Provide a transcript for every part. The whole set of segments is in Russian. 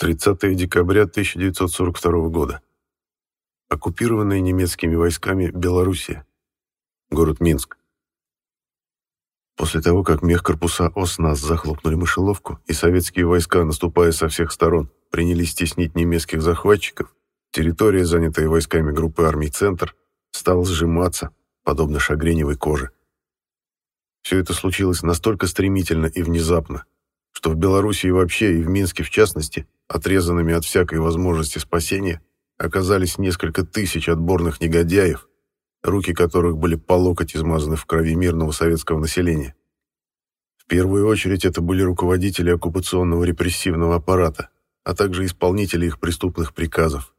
30 декабря 1942 года. Оккупированная немецкими войсками Белоруссия. Город Минск. После того, как мехкорпуса ОСНАС захлопнули мышеловку, и советские войска, наступая со всех сторон, принялись стеснить немецких захватчиков, территория, занятая войсками группы армий «Центр», стала сжиматься, подобно шагреневой коже. Все это случилось настолько стремительно и внезапно, что в Белоруссии вообще и в Минске в частности, отрезанными от всякой возможности спасения, оказались несколько тысяч отборных негодяев, руки которых были по локоть измазаны в крови мирного советского населения. В первую очередь это были руководители оккупационного репрессивного аппарата, а также исполнители их преступных приказов.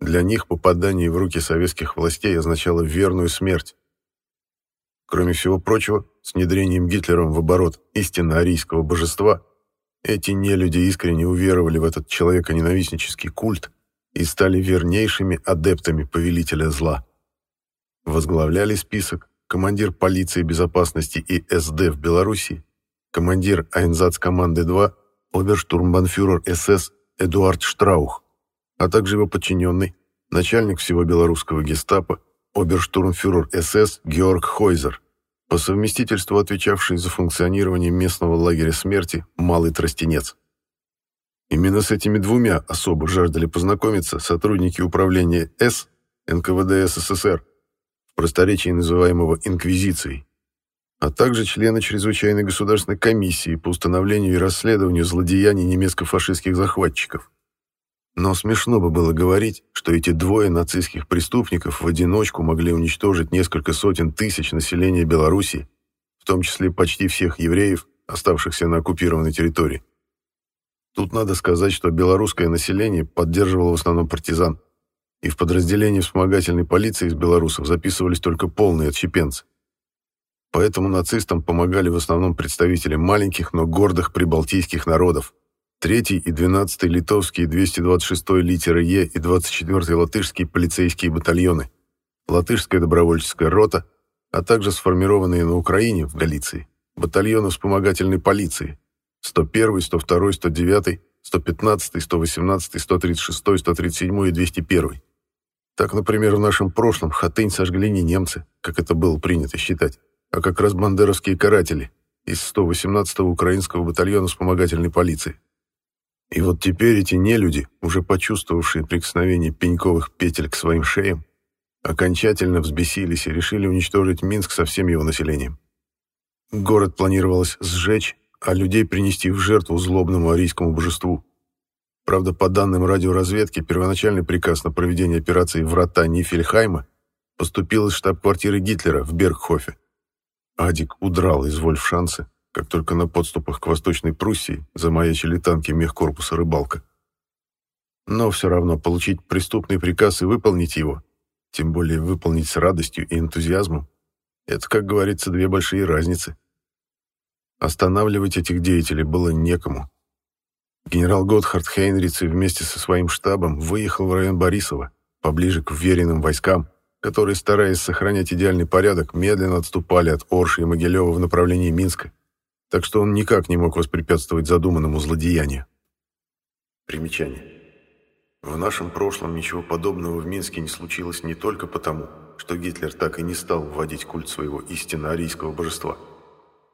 Для них попадание в руки советских властей означало верную смерть. Кроме всего прочего, с внедрением Гитлером в оборот истинно арийского божества, эти нелюди искренне уверовали в этот человеконенавистнический культ и стали вернейшими адептами повелителя зла. Возглавляли список командир полиции безопасности и СД в Беларуси, командир команды 2 оберштурмбанфюрер СС Эдуард Штраух, а также его подчиненный, начальник всего белорусского гестапо, оберштурмфюрер СС Георг Хойзер, по совместительству отвечавший за функционирование местного лагеря смерти «Малый Тростенец». Именно с этими двумя особо жаждали познакомиться сотрудники управления С НКВД СССР, в просторечии называемого «Инквизицией», а также члены Чрезвычайной государственной комиссии по установлению и расследованию злодеяний немецко-фашистских захватчиков. Но смешно бы было говорить, что эти двое нацистских преступников в одиночку могли уничтожить несколько сотен тысяч населения Беларуси, в том числе почти всех евреев, оставшихся на оккупированной территории. Тут надо сказать, что белорусское население поддерживало в основном партизан – и в подразделении вспомогательной полиции из белорусов записывались только полные отщепенцы. Поэтому нацистам помогали в основном представители маленьких, но гордых прибалтийских народов. 3 и 12 литовские 226 литеры Е и 24 латышские полицейские батальоны, латышская добровольческая рота, а также сформированные на Украине, в Галиции, батальоны вспомогательной полиции 101, 102, 109, 115, 118, 136, 137 и 201. Так, например, в нашем прошлом Хатынь сожгли не немцы, как это было принято считать, а как раз бандеровские каратели из 118-го украинского батальона вспомогательной полиции. И вот теперь эти нелюди, уже почувствовавшие прикосновение пеньковых петель к своим шеям, окончательно взбесились и решили уничтожить Минск со всем его населением. Город планировалось сжечь, а людей принести в жертву злобному арийскому божеству. Правда, по данным радиоразведки, первоначальный приказ на проведение операции «Врата Нифельхайма» поступил из штаб-квартиры Гитлера в Бергхофе. Адик удрал из Вольфшанса, как только на подступах к Восточной Пруссии замаячили танки мехкорпуса «Рыбалка». Но все равно получить преступный приказ и выполнить его, тем более выполнить с радостью и энтузиазмом, это, как говорится, две большие разницы. Останавливать этих деятелей было некому. Генерал Готхард Хейнриц вместе со своим штабом выехал в район Борисова, поближе к вверенным войскам, которые, стараясь сохранять идеальный порядок, медленно отступали от Орши и Могилева в направлении Минска, так что он никак не мог воспрепятствовать задуманному злодеянию. Примечание. В нашем прошлом ничего подобного в Минске не случилось не только потому, что Гитлер так и не стал вводить культ своего истинно арийского божества,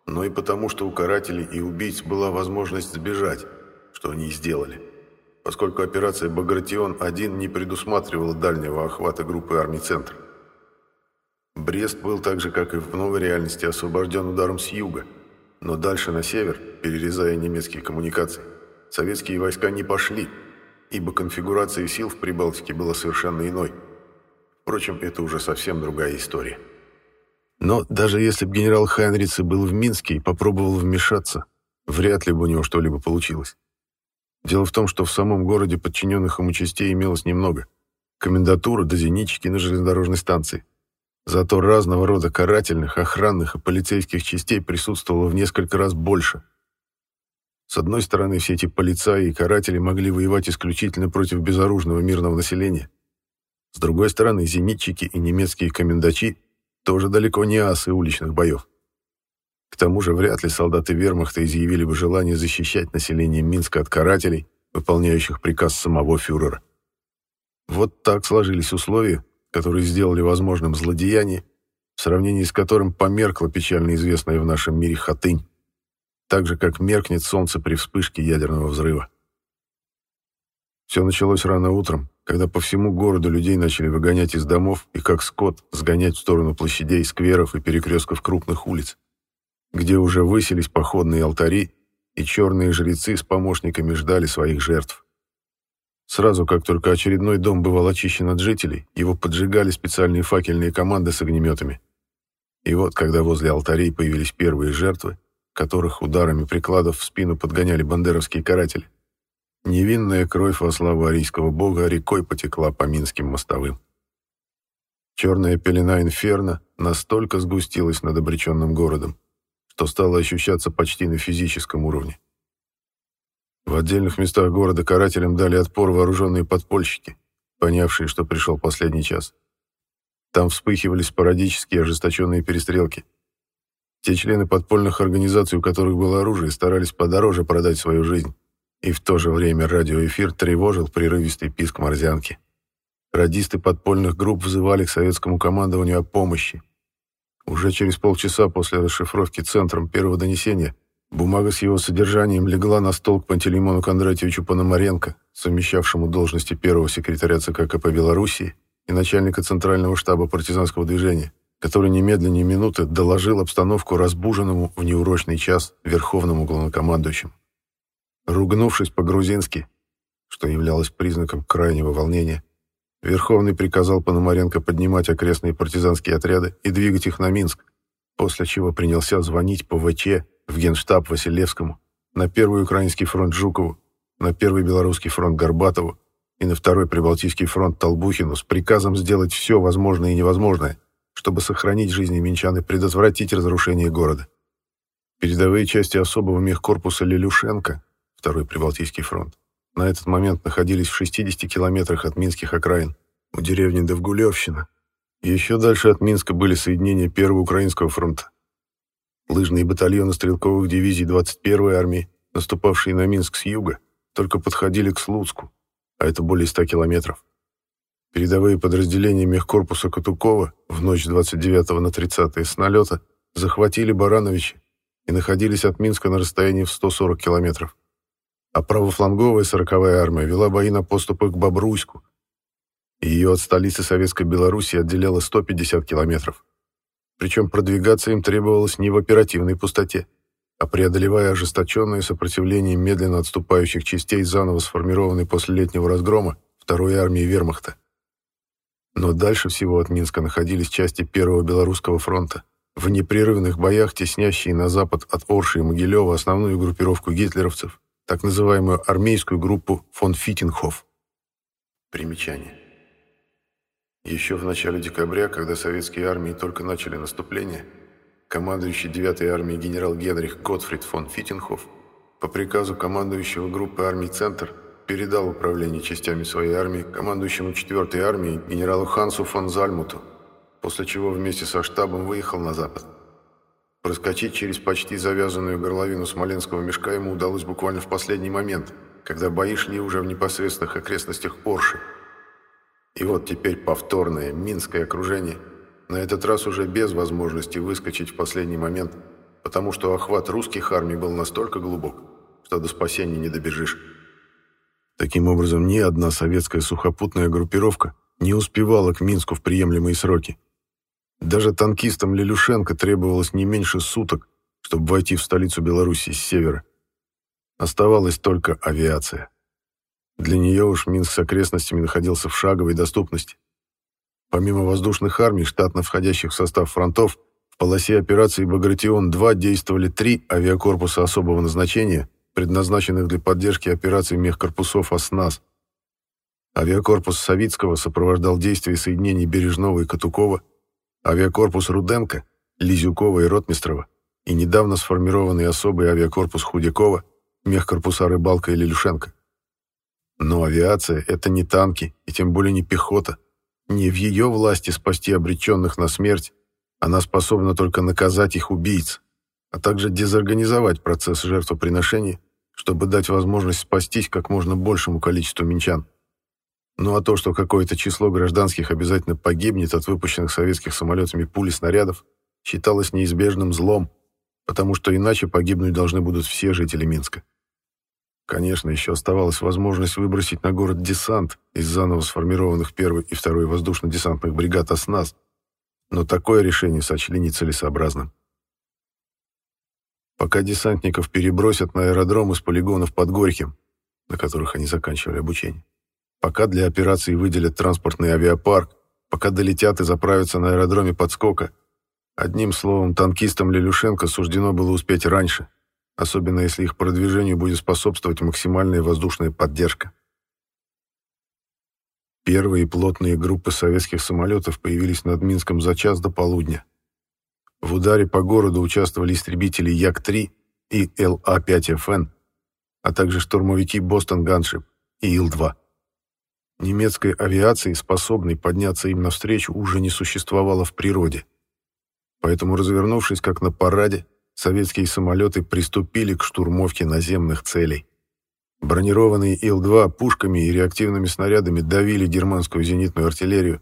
но и потому, что у карателей и убийц была возможность сбежать, что они и сделали, поскольку операция «Багратион-1» не предусматривала дальнего охвата группы армий «Центр». Брест был так же, как и в новой реальности, освобожден ударом с юга, но дальше на север, перерезая немецкие коммуникации, советские войска не пошли, ибо конфигурация сил в Прибалтике была совершенно иной. Впрочем, это уже совсем другая история. Но даже если бы генерал Хайнриц был в Минске и попробовал вмешаться, вряд ли бы у него что-либо получилось. Дело в том, что в самом городе подчиненных ему частей имелось немного. Комендатура до зенитчики на железнодорожной станции. Зато разного рода карательных, охранных и полицейских частей присутствовало в несколько раз больше. С одной стороны, все эти полицаи и каратели могли воевать исключительно против безоружного мирного населения. С другой стороны, зенитчики и немецкие комендачи тоже далеко не асы уличных боев. К тому же вряд ли солдаты вермахта изъявили бы желание защищать население Минска от карателей, выполняющих приказ самого фюрера. Вот так сложились условия, которые сделали возможным злодеяние, в сравнении с которым померкла печально известная в нашем мире хатынь, так же, как меркнет солнце при вспышке ядерного взрыва. Все началось рано утром, когда по всему городу людей начали выгонять из домов и, как скот, сгонять в сторону площадей, скверов и перекрестков крупных улиц, где уже высились походные алтари, и черные жрецы с помощниками ждали своих жертв. Сразу, как только очередной дом бывал очищен от жителей, его поджигали специальные факельные команды с огнеметами. И вот, когда возле алтарей появились первые жертвы, которых ударами прикладов в спину подгоняли бандеровские каратели, невинная кровь во славу арийского бога рекой потекла по минским мостовым. Черная пелена инферно настолько сгустилась над обреченным городом, что стало ощущаться почти на физическом уровне. В отдельных местах города карателям дали отпор вооруженные подпольщики, понявшие, что пришел последний час. Там вспыхивали спорадические ожесточенные перестрелки. Те члены подпольных организаций, у которых было оружие, старались подороже продать свою жизнь. И в то же время радиоэфир тревожил прерывистый писк морзянки. Радисты подпольных групп взывали к советскому командованию о помощи. Уже через полчаса после расшифровки центром первого донесения Бумага с его содержанием легла на стол к Пантелеймону Кондратьевичу Пономаренко, совмещавшему должности первого секретаря ЦК КП Белоруссии и начальника Центрального штаба партизанского движения, который немедленно минуты доложил обстановку разбуженному в неурочный час верховному главнокомандующему. Ругнувшись по-грузински, что являлось признаком крайнего волнения, Верховный приказал Пономаренко поднимать окрестные партизанские отряды и двигать их на Минск, после чего принялся звонить по ВЧ в Генштаб Василевскому, на Первый Украинский фронт Жукову, на Первый Белорусский фронт Горбатову и на Второй Прибалтийский фронт Толбухину с приказом сделать все возможное и невозможное, чтобы сохранить жизни минчан и предотвратить разрушение города. Передовые части особого мехкорпуса Лелюшенко, Второй Прибалтийский фронт, на этот момент находились в 60 километрах от минских окраин, у деревни Довгулевщина. Еще дальше от Минска были соединения Первого Украинского фронта, Лыжные батальоны стрелковых дивизий 21-й армии, наступавшие на Минск с юга, только подходили к Слуцку, а это более 100 километров. Передовые подразделения мехкорпуса Катукова в ночь с 29 на 30 с налета захватили Барановичи и находились от Минска на расстоянии в 140 километров. А правофланговая 40-я армия вела бои на поступах к Бобруйску, ее от столицы Советской Беларуси отделяло 150 километров. Причем продвигаться им требовалось не в оперативной пустоте, а преодолевая ожесточенное сопротивление медленно отступающих частей заново сформированной после летнего разгрома второй армии вермахта. Но дальше всего от Минска находились части Первого Белорусского фронта, в непрерывных боях теснящие на запад от Орши и Могилева основную группировку гитлеровцев, так называемую армейскую группу фон Фитинхоф. Примечание. Еще в начале декабря, когда советские армии только начали наступление, командующий 9-й армией генерал Генрих Готфрид фон Фитенхоф по приказу командующего группы армий «Центр» передал управление частями своей армии командующему 4-й армией генералу Хансу фон Зальмуту, после чего вместе со штабом выехал на запад. Проскочить через почти завязанную горловину Смоленского мешка ему удалось буквально в последний момент, когда бои шли уже в непосредственных окрестностях Орши. И вот теперь повторное Минское окружение, на этот раз уже без возможности выскочить в последний момент, потому что охват русских армий был настолько глубок, что до спасения не добежишь. Таким образом, ни одна советская сухопутная группировка не успевала к Минску в приемлемые сроки. Даже танкистам Лелюшенко требовалось не меньше суток, чтобы войти в столицу Беларуси с севера. Оставалась только авиация. Для нее уж Минск с окрестностями находился в шаговой доступности. Помимо воздушных армий, штатно входящих в состав фронтов, в полосе операции «Багратион-2» действовали три авиакорпуса особого назначения, предназначенных для поддержки операций мехкорпусов «Оснас». Авиакорпус Савицкого сопровождал действия соединений Бережного и Катукова, авиакорпус Руденко, Лизюкова и Ротмистрова и недавно сформированный особый авиакорпус Худякова, мехкорпуса Рыбалка и Лилюшенко. Но авиация — это не танки, и тем более не пехота. Не в ее власти спасти обреченных на смерть, она способна только наказать их убийц, а также дезорганизовать процесс жертвоприношения, чтобы дать возможность спастись как можно большему количеству минчан. Ну а то, что какое-то число гражданских обязательно погибнет от выпущенных советских самолетами пули снарядов, считалось неизбежным злом, потому что иначе погибнуть должны будут все жители Минска. Конечно, еще оставалась возможность выбросить на город десант из заново сформированных первой и второй воздушно-десантных бригад «Осназ», но такое решение сочли нецелесообразным. Пока десантников перебросят на аэродром из полигонов под Горьким, на которых они заканчивали обучение, пока для операции выделят транспортный авиапарк, пока долетят и заправятся на аэродроме подскока, одним словом, танкистам Лелюшенко суждено было успеть раньше, особенно если их продвижению будет способствовать максимальная воздушная поддержка. Первые плотные группы советских самолетов появились над Минском за час до полудня. В ударе по городу участвовали истребители Як-3 и ЛА-5ФН, а также штурмовики Бостон Ганшип и Ил-2. Немецкой авиации, способной подняться им навстречу, уже не существовало в природе. Поэтому, развернувшись как на параде, советские самолеты приступили к штурмовке наземных целей. Бронированные Ил-2 пушками и реактивными снарядами давили германскую зенитную артиллерию,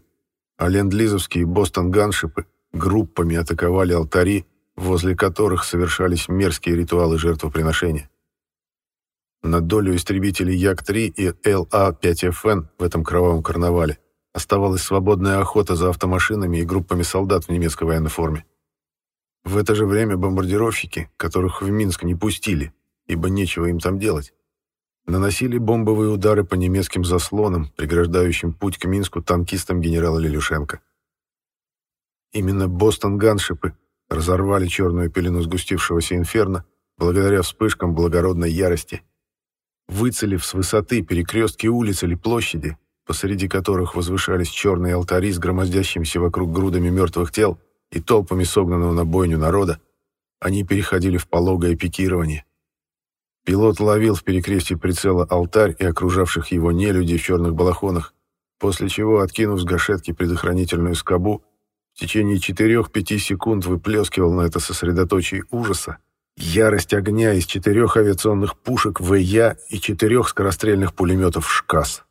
а ленд-лизовские Бостон-ганшипы группами атаковали алтари, возле которых совершались мерзкие ритуалы жертвоприношения. На долю истребителей Як-3 и ЛА-5ФН в этом кровавом карнавале оставалась свободная охота за автомашинами и группами солдат в немецкой военной форме. В это же время бомбардировщики, которых в Минск не пустили, ибо нечего им там делать, наносили бомбовые удары по немецким заслонам, преграждающим путь к Минску танкистам генерала Лелюшенко. Именно Бостон-ганшипы разорвали черную пелену сгустившегося инферно благодаря вспышкам благородной ярости выцелив с высоты перекрестки улиц или площади, посреди которых возвышались черные алтари с громоздящимися вокруг грудами мертвых тел и толпами согнанного на бойню народа, они переходили в пологое пикирование. Пилот ловил в перекрестии прицела алтарь и окружавших его нелюдей в черных балахонах, после чего, откинув с гашетки предохранительную скобу, в течение 4-5 секунд выплескивал на это сосредоточие ужаса, Ярость огня из четырех авиационных пушек ВЯ и четырех скорострельных пулеметов «ШКАС».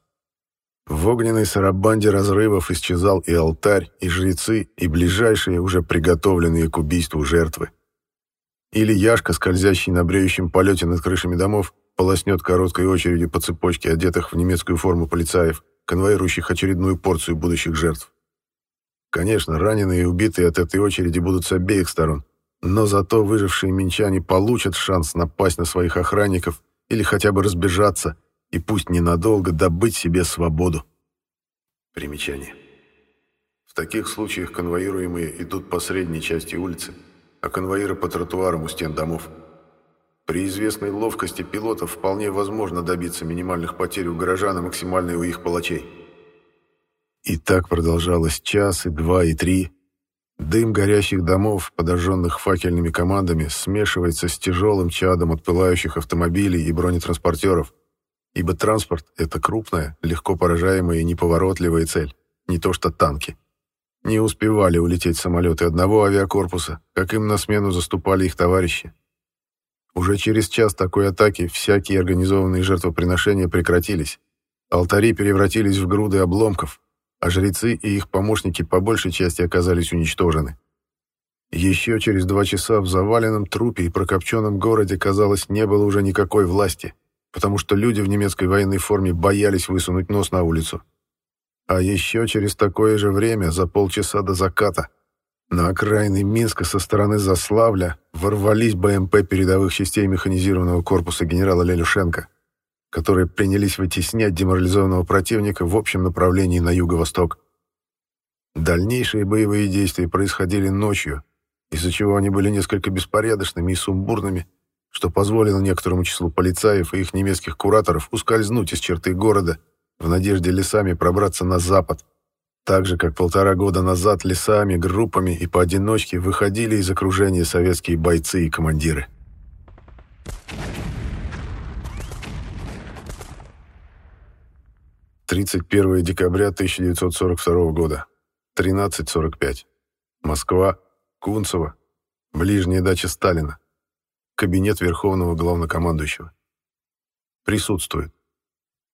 В огненной сарабанде разрывов исчезал и алтарь, и жрецы, и ближайшие, уже приготовленные к убийству жертвы. Или Яшка, скользящий на бреющем полете над крышами домов, полоснет короткой очередью по цепочке одетых в немецкую форму полицаев, конвоирующих очередную порцию будущих жертв. Конечно, раненые и убитые от этой очереди будут с обеих сторон, но зато выжившие минчане получат шанс напасть на своих охранников или хотя бы разбежаться и пусть ненадолго добыть себе свободу. Примечание. В таких случаях конвоируемые идут по средней части улицы, а конвоиры по тротуарам у стен домов. При известной ловкости пилотов вполне возможно добиться минимальных потерь у горожан и максимальной у их палачей. И так продолжалось час, и два, и три, Дым горящих домов, подожженных факельными командами, смешивается с тяжелым чадом от пылающих автомобилей и бронетранспортеров, ибо транспорт — это крупная, легко поражаемая и неповоротливая цель, не то что танки. Не успевали улететь самолеты одного авиакорпуса, как им на смену заступали их товарищи. Уже через час такой атаки всякие организованные жертвоприношения прекратились. Алтари превратились в груды обломков, а жрецы и их помощники по большей части оказались уничтожены. Еще через два часа в заваленном трупе и прокопченном городе, казалось, не было уже никакой власти, потому что люди в немецкой военной форме боялись высунуть нос на улицу. А еще через такое же время, за полчаса до заката, на окраины Минска со стороны Заславля ворвались БМП передовых частей механизированного корпуса генерала Лелюшенко которые принялись вытеснять деморализованного противника в общем направлении на юго-восток. Дальнейшие боевые действия происходили ночью, из-за чего они были несколько беспорядочными и сумбурными, что позволило некоторому числу полицаев и их немецких кураторов ускользнуть из черты города в надежде лесами пробраться на запад, так же, как полтора года назад лесами, группами и поодиночке выходили из окружения советские бойцы и командиры. 31 декабря 1942 года. 13.45. Москва. Кунцево. Ближняя дача Сталина. Кабинет Верховного Главнокомандующего. Присутствует.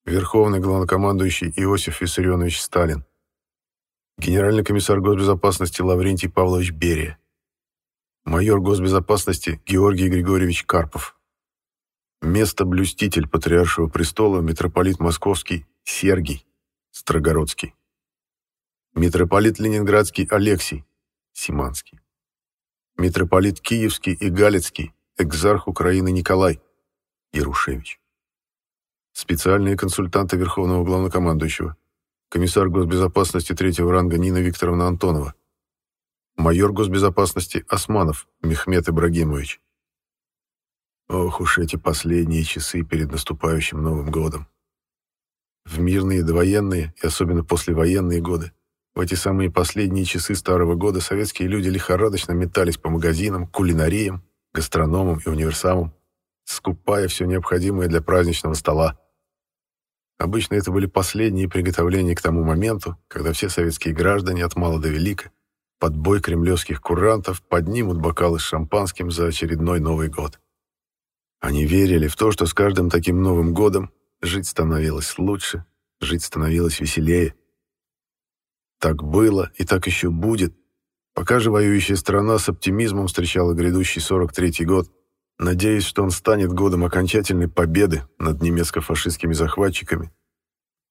Верховный главнокомандующий Иосиф Виссарионович Сталин. Генеральный комиссар госбезопасности Лаврентий Павлович Берия. Майор госбезопасности Георгий Григорьевич Карпов. Место блюститель патриаршего престола митрополит Московский Сергий Строгородский. Митрополит Ленинградский Алексий Симанский. Митрополит Киевский и Галицкий экзарх Украины Николай Ярушевич. Специальные консультанты Верховного Главнокомандующего. Комиссар госбезопасности третьего ранга Нина Викторовна Антонова. Майор госбезопасности Османов Мехмед Ибрагимович. Ох уж эти последние часы перед наступающим Новым годом. В мирные довоенные и особенно послевоенные годы, в эти самые последние часы старого года советские люди лихорадочно метались по магазинам, кулинариям, гастрономам и универсамам, скупая все необходимое для праздничного стола. Обычно это были последние приготовления к тому моменту, когда все советские граждане от мала до велика под бой кремлевских курантов поднимут бокалы с шампанским за очередной Новый год. Они верили в то, что с каждым таким Новым годом жить становилось лучше, жить становилось веселее. Так было и так еще будет, пока же воюющая страна с оптимизмом встречала грядущий 43-й год, надеясь, что он станет годом окончательной победы над немецко-фашистскими захватчиками.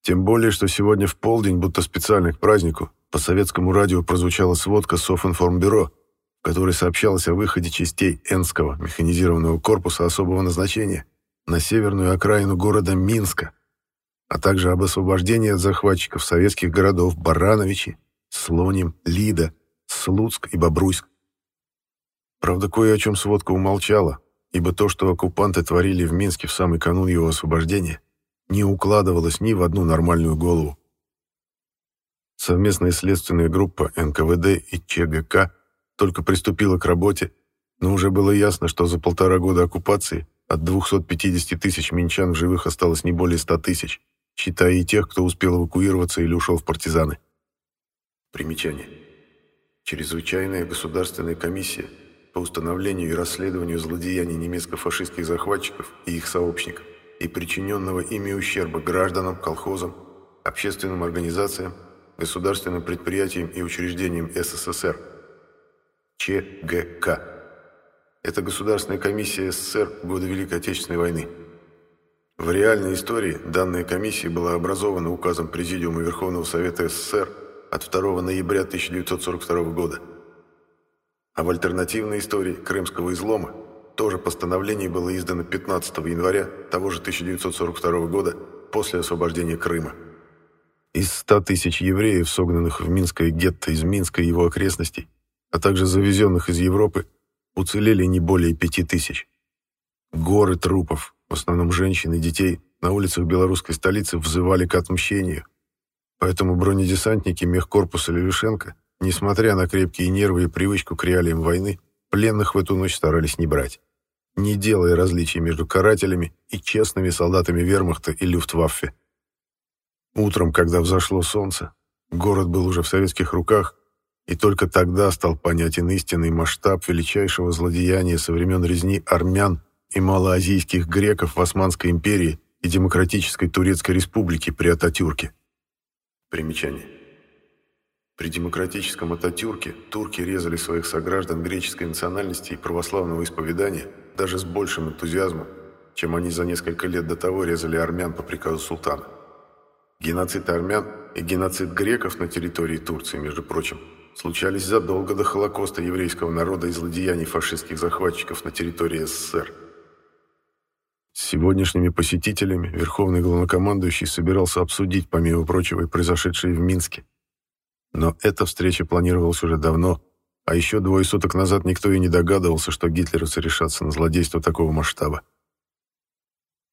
Тем более, что сегодня в полдень, будто специально к празднику, по советскому радио прозвучала сводка Софинформбюро, в которой сообщалось о выходе частей Энского механизированного корпуса особого назначения на северную окраину города Минска, а также об освобождении от захватчиков советских городов Барановичи, Слоним, Лида, Слуцк и Бобруйск. Правда, кое о чем сводка умолчала, ибо то, что оккупанты творили в Минске в самый канун его освобождения, не укладывалось ни в одну нормальную голову. Совместная следственная группа НКВД и ЧГК только приступила к работе, но уже было ясно, что за полтора года оккупации от 250 тысяч минчан в живых осталось не более 100 тысяч, считая и тех, кто успел эвакуироваться или ушел в партизаны. Примечание. Чрезвычайная государственная комиссия по установлению и расследованию злодеяний немецко-фашистских захватчиков и их сообщников и причиненного ими ущерба гражданам, колхозам, общественным организациям, государственным предприятиям и учреждениям СССР – ЧГК. Это Государственная комиссия СССР в годы Великой Отечественной войны. В реальной истории данная комиссия была образована указом Президиума Верховного Совета СССР от 2 ноября 1942 года. А в альтернативной истории Крымского излома тоже постановление было издано 15 января того же 1942 года после освобождения Крыма. Из 100 тысяч евреев, согнанных в Минское гетто из Минска и его окрестностей, а также завезенных из Европы, уцелели не более пяти тысяч. Горы трупов, в основном женщин и детей, на улицах белорусской столицы взывали к отмщению. Поэтому бронедесантники мехкорпуса Левишенко, несмотря на крепкие нервы и привычку к реалиям войны, пленных в эту ночь старались не брать, не делая различий между карателями и честными солдатами вермахта и люфтваффе. Утром, когда взошло солнце, город был уже в советских руках, и только тогда стал понятен истинный масштаб величайшего злодеяния со времен резни армян и малоазийских греков в Османской империи и Демократической Турецкой Республике при Ататюрке. Примечание. При демократическом Ататюрке турки резали своих сограждан греческой национальности и православного исповедания даже с большим энтузиазмом, чем они за несколько лет до того резали армян по приказу султана. Геноцид армян и геноцид греков на территории Турции, между прочим, случались задолго до Холокоста еврейского народа и злодеяний фашистских захватчиков на территории СССР. С сегодняшними посетителями Верховный Главнокомандующий собирался обсудить, помимо прочего, и произошедшее в Минске. Но эта встреча планировалась уже давно, а еще двое суток назад никто и не догадывался, что гитлеровцы решатся на злодейство такого масштаба.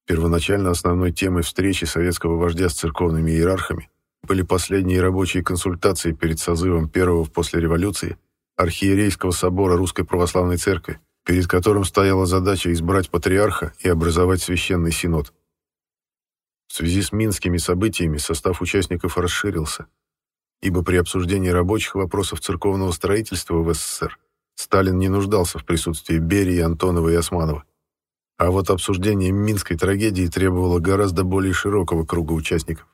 Первоначально основной темой встречи советского вождя с церковными иерархами были последние рабочие консультации перед созывом первого после революции архиерейского собора Русской Православной Церкви, перед которым стояла задача избрать патриарха и образовать священный синод. В связи с минскими событиями состав участников расширился, ибо при обсуждении рабочих вопросов церковного строительства в СССР Сталин не нуждался в присутствии Берии, Антонова и Османова. А вот обсуждение минской трагедии требовало гораздо более широкого круга участников.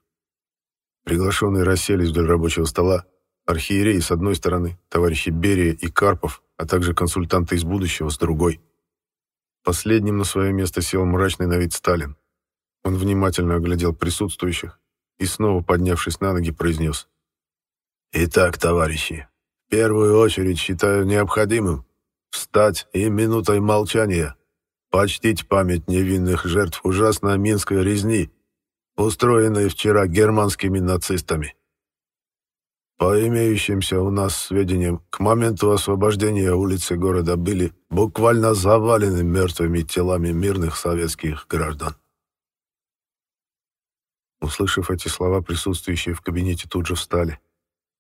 Приглашенные расселись вдоль рабочего стола, архиереи с одной стороны, товарищи Берия и Карпов, а также консультанты из будущего с другой. Последним на свое место сел мрачный на вид Сталин. Он внимательно оглядел присутствующих и, снова поднявшись на ноги, произнес. «Итак, товарищи, в первую очередь считаю необходимым встать и минутой молчания почтить память невинных жертв ужасной минской резни, устроенной вчера германскими нацистами. По имеющимся у нас сведениям, к моменту освобождения улицы города были буквально завалены мертвыми телами мирных советских граждан. Услышав эти слова, присутствующие в кабинете тут же встали.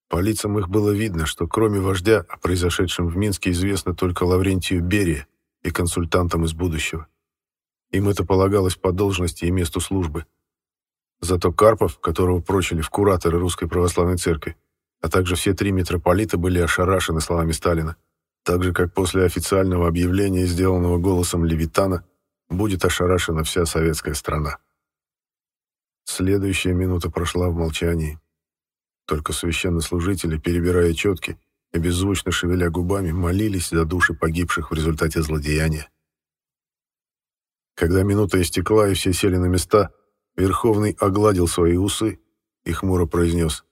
По лицам их было видно, что кроме вождя о произошедшем в Минске известно только Лаврентию Берия и консультантам из будущего. Им это полагалось по должности и месту службы. Зато Карпов, которого прочили в кураторы Русской Православной Церкви, а также все три митрополита были ошарашены словами Сталина, так же, как после официального объявления, сделанного голосом Левитана, будет ошарашена вся советская страна. Следующая минута прошла в молчании. Только священнослужители, перебирая четки и беззвучно шевеля губами, молились за души погибших в результате злодеяния. Когда минута истекла и все сели на места, Верховный огладил свои усы и хмуро произнес.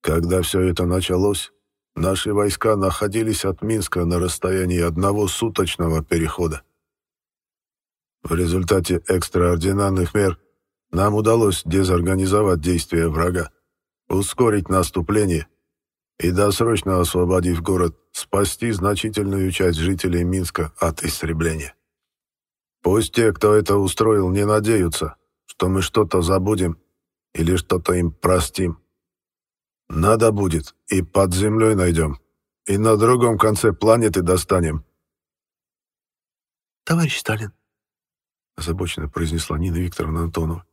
«Когда все это началось, наши войска находились от Минска на расстоянии одного суточного перехода. В результате экстраординарных мер нам удалось дезорганизовать действия врага, ускорить наступление и, досрочно освободив город, спасти значительную часть жителей Минска от истребления. Пусть те, кто это устроил, не надеются, что мы что-то забудем или что-то им простим. Надо будет, и под землей найдем, и на другом конце планеты достанем. «Товарищ Сталин», — озабоченно произнесла Нина Викторовна Антонова,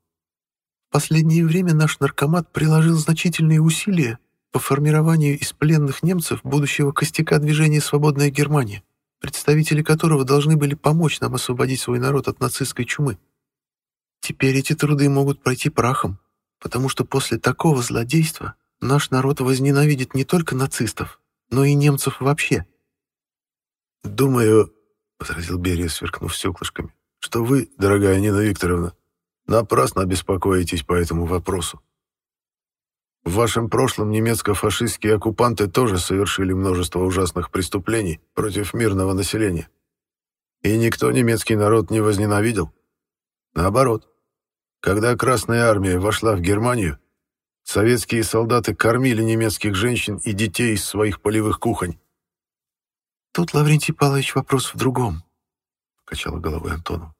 «в последнее время наш наркомат приложил значительные усилия по формированию из пленных немцев будущего костяка движения «Свободная Германия», представители которого должны были помочь нам освободить свой народ от нацистской чумы. Теперь эти труды могут пройти прахом, потому что после такого злодейства наш народ возненавидит не только нацистов, но и немцев вообще. «Думаю», — возразил Берия, сверкнув стеклышками, «что вы, дорогая Нина Викторовна, напрасно беспокоитесь по этому вопросу. В вашем прошлом немецко-фашистские оккупанты тоже совершили множество ужасных преступлений против мирного населения. И никто немецкий народ не возненавидел. Наоборот, когда Красная Армия вошла в Германию, советские солдаты кормили немецких женщин и детей из своих полевых кухонь. «Тут, Лаврентий Павлович, вопрос в другом», — качала головой Антону.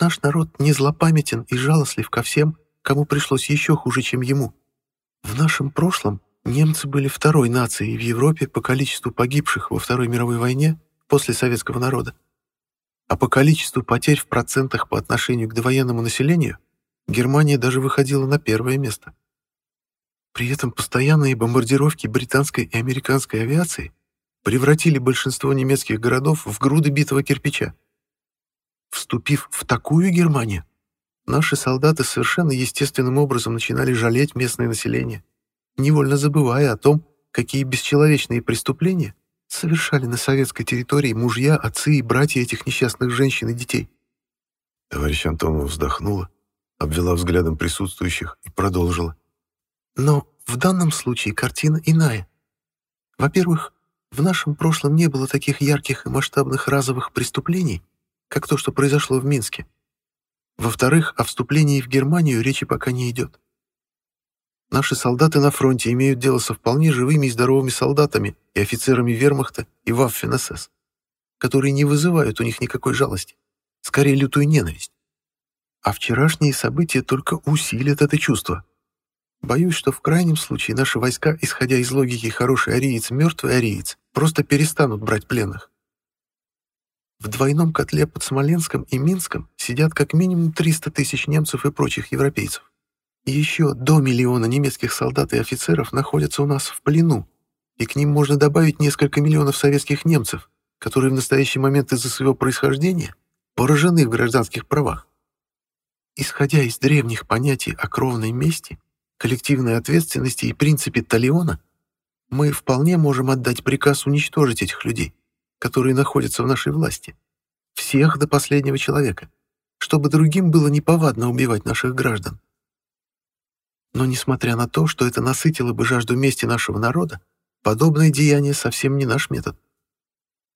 «Наш народ не злопамятен и жалостлив ко всем, кому пришлось еще хуже, чем ему. В нашем прошлом немцы были второй нацией в Европе по количеству погибших во Второй мировой войне после советского народа а по количеству потерь в процентах по отношению к довоенному населению Германия даже выходила на первое место. При этом постоянные бомбардировки британской и американской авиации превратили большинство немецких городов в груды битого кирпича. Вступив в такую Германию, наши солдаты совершенно естественным образом начинали жалеть местное население, невольно забывая о том, какие бесчеловечные преступления совершали на советской территории мужья, отцы и братья этих несчастных женщин и детей. Товарищ Антонова вздохнула, обвела взглядом присутствующих и продолжила. Но в данном случае картина иная. Во-первых, в нашем прошлом не было таких ярких и масштабных разовых преступлений, как то, что произошло в Минске. Во-вторых, о вступлении в Германию речи пока не идет. Наши солдаты на фронте имеют дело со вполне живыми и здоровыми солдатами и офицерами вермахта и Ваффен-СС, которые не вызывают у них никакой жалости, скорее лютую ненависть. А вчерашние события только усилят это чувство. Боюсь, что в крайнем случае наши войска, исходя из логики «хороший ариец, мертвый ариец», просто перестанут брать пленных. В двойном котле под Смоленском и Минском сидят как минимум 300 тысяч немцев и прочих европейцев. Еще до миллиона немецких солдат и офицеров находятся у нас в плену, и к ним можно добавить несколько миллионов советских немцев, которые в настоящий момент из-за своего происхождения поражены в гражданских правах. Исходя из древних понятий о кровной мести, коллективной ответственности и принципе Талиона, мы вполне можем отдать приказ уничтожить этих людей, которые находятся в нашей власти. Всех до последнего человека, чтобы другим было неповадно убивать наших граждан. Но несмотря на то, что это насытило бы жажду мести нашего народа, подобное деяние совсем не наш метод.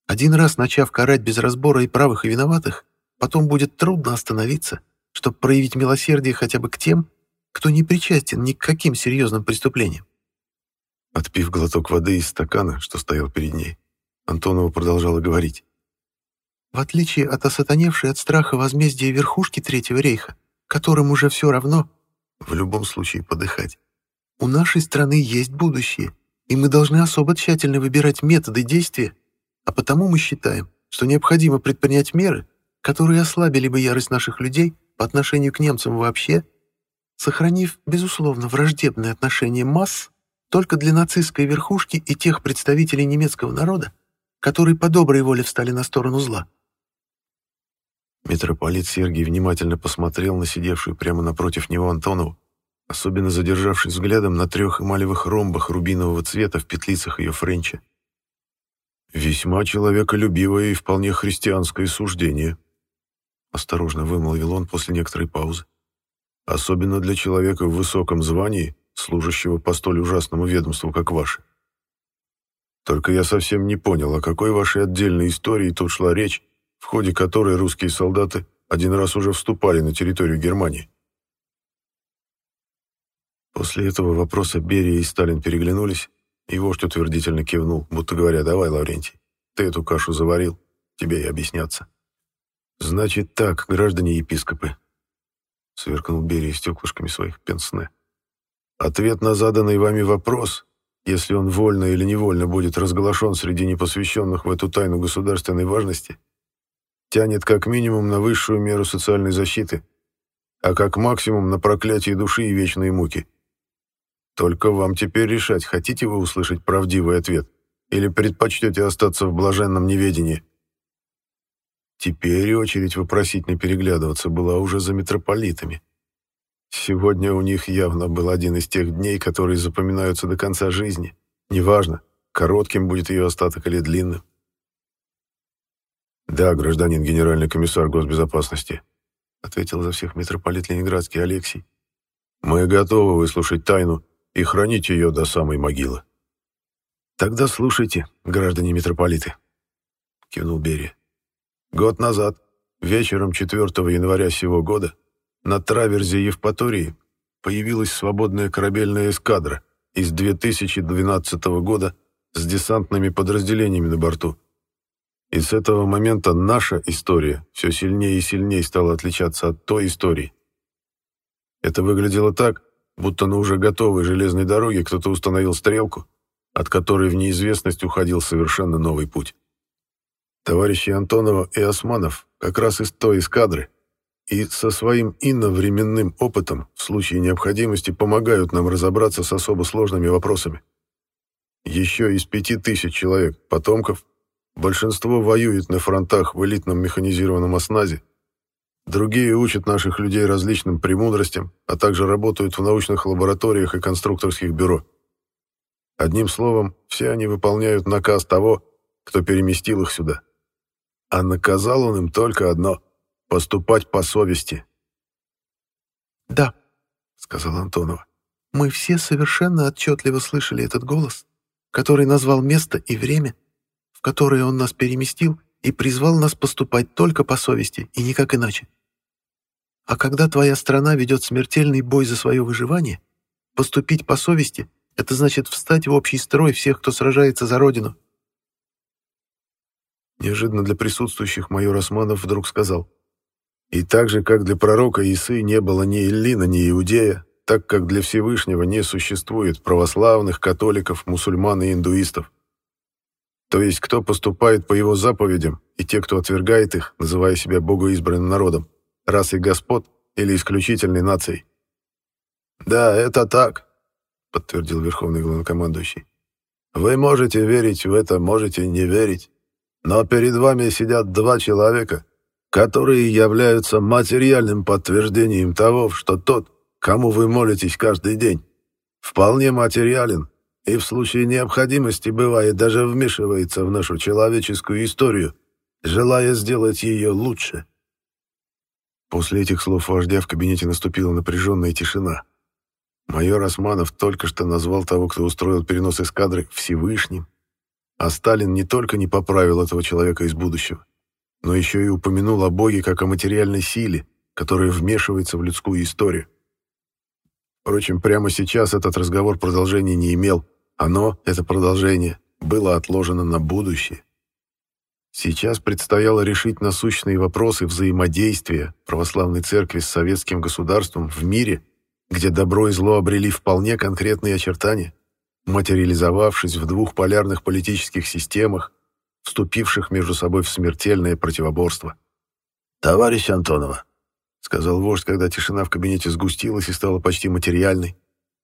Один раз начав карать без разбора и правых, и виноватых, потом будет трудно остановиться, чтобы проявить милосердие хотя бы к тем, кто не причастен ни к каким серьезным преступлениям. Отпив глоток воды из стакана, что стоял перед ней, Антонова продолжала говорить. В отличие от осатаневшей от страха возмездия верхушки Третьего рейха, которым уже все равно, в любом случае подыхать, у нашей страны есть будущее, и мы должны особо тщательно выбирать методы действия, а потому мы считаем, что необходимо предпринять меры, которые ослабили бы ярость наших людей по отношению к немцам вообще, сохранив, безусловно, враждебное отношение масс только для нацистской верхушки и тех представителей немецкого народа, которые по доброй воле встали на сторону зла. Митрополит Сергий внимательно посмотрел на сидевшую прямо напротив него Антонову, особенно задержавшись взглядом на трех эмалевых ромбах рубинового цвета в петлицах ее френча. «Весьма человеколюбивое и вполне христианское суждение», — осторожно вымолвил он после некоторой паузы. «Особенно для человека в высоком звании, служащего по столь ужасному ведомству, как ваше. Только я совсем не понял, о какой вашей отдельной истории тут шла речь, в ходе которой русские солдаты один раз уже вступали на территорию Германии. После этого вопроса Берия и Сталин переглянулись, и вождь утвердительно кивнул, будто говоря, «Давай, Лаврентий, ты эту кашу заварил, тебе и объясняться». «Значит так, граждане епископы», — сверкнул Берия стеклышками своих пенсне. «Ответ на заданный вами вопрос если он вольно или невольно будет разглашен среди непосвященных в эту тайну государственной важности, тянет как минимум на высшую меру социальной защиты, а как максимум на проклятие души и вечные муки. Только вам теперь решать, хотите вы услышать правдивый ответ или предпочтете остаться в блаженном неведении. Теперь очередь вопросительно переглядываться была уже за митрополитами. Сегодня у них явно был один из тех дней, которые запоминаются до конца жизни. Неважно, коротким будет ее остаток или длинным. «Да, гражданин генеральный комиссар госбезопасности», — ответил за всех митрополит Ленинградский Алексей. «Мы готовы выслушать тайну и хранить ее до самой могилы». «Тогда слушайте, граждане митрополиты», — кивнул Берия. «Год назад, вечером 4 января сего года, на траверзе Евпатории появилась свободная корабельная эскадра из 2012 года с десантными подразделениями на борту. И с этого момента наша история все сильнее и сильнее стала отличаться от той истории. Это выглядело так, будто на уже готовой железной дороге кто-то установил стрелку, от которой в неизвестность уходил совершенно новый путь. Товарищи Антонова и Османов как раз из той эскадры и со своим инновременным опытом в случае необходимости помогают нам разобраться с особо сложными вопросами. Еще из пяти тысяч человек, потомков, большинство воюет на фронтах в элитном механизированном осназе, другие учат наших людей различным премудростям, а также работают в научных лабораториях и конструкторских бюро. Одним словом, все они выполняют наказ того, кто переместил их сюда. А наказал он им только одно — Поступать по совести. «Да», — сказал Антонова, — «мы все совершенно отчетливо слышали этот голос, который назвал место и время, в которое он нас переместил и призвал нас поступать только по совести и никак иначе. А когда твоя страна ведет смертельный бой за свое выживание, поступить по совести — это значит встать в общий строй всех, кто сражается за Родину». Неожиданно для присутствующих майор Османов вдруг сказал — и так же, как для пророка Исы не было ни Иллина, ни Иудея, так как для Всевышнего не существует православных, католиков, мусульман и индуистов. То есть, кто поступает по его заповедям, и те, кто отвергает их, называя себя богоизбранным народом, расой господ или исключительной нацией. «Да, это так», — подтвердил верховный главнокомандующий. «Вы можете верить в это, можете не верить, но перед вами сидят два человека, которые являются материальным подтверждением того, что тот, кому вы молитесь каждый день, вполне материален и в случае необходимости бывает даже вмешивается в нашу человеческую историю, желая сделать ее лучше. После этих слов вождя в кабинете наступила напряженная тишина. Майор Османов только что назвал того, кто устроил перенос эскадры, Всевышним, а Сталин не только не поправил этого человека из будущего, но еще и упомянул о Боге как о материальной силе, которая вмешивается в людскую историю. Впрочем, прямо сейчас этот разговор продолжения не имел. Оно, это продолжение, было отложено на будущее. Сейчас предстояло решить насущные вопросы взаимодействия православной церкви с советским государством в мире, где добро и зло обрели вполне конкретные очертания, материализовавшись в двух полярных политических системах, вступивших между собой в смертельное противоборство. «Товарищ Антонова», — сказал вождь, когда тишина в кабинете сгустилась и стала почти материальной,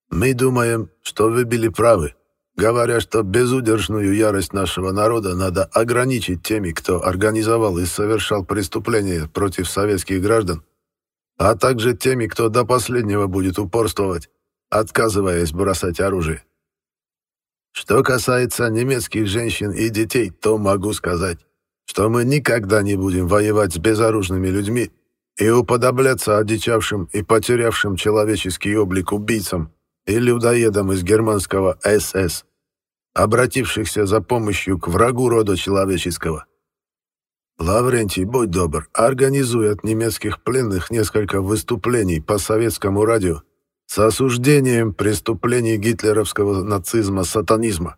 «мы думаем, что вы были правы, говоря, что безудержную ярость нашего народа надо ограничить теми, кто организовал и совершал преступления против советских граждан, а также теми, кто до последнего будет упорствовать, отказываясь бросать оружие. Что касается немецких женщин и детей, то могу сказать, что мы никогда не будем воевать с безоружными людьми и уподобляться одичавшим и потерявшим человеческий облик убийцам и людоедам из германского СС, обратившихся за помощью к врагу рода человеческого. Лаврентий, будь добр, организуй от немецких пленных несколько выступлений по советскому радио с осуждением преступлений гитлеровского нацизма-сатанизма.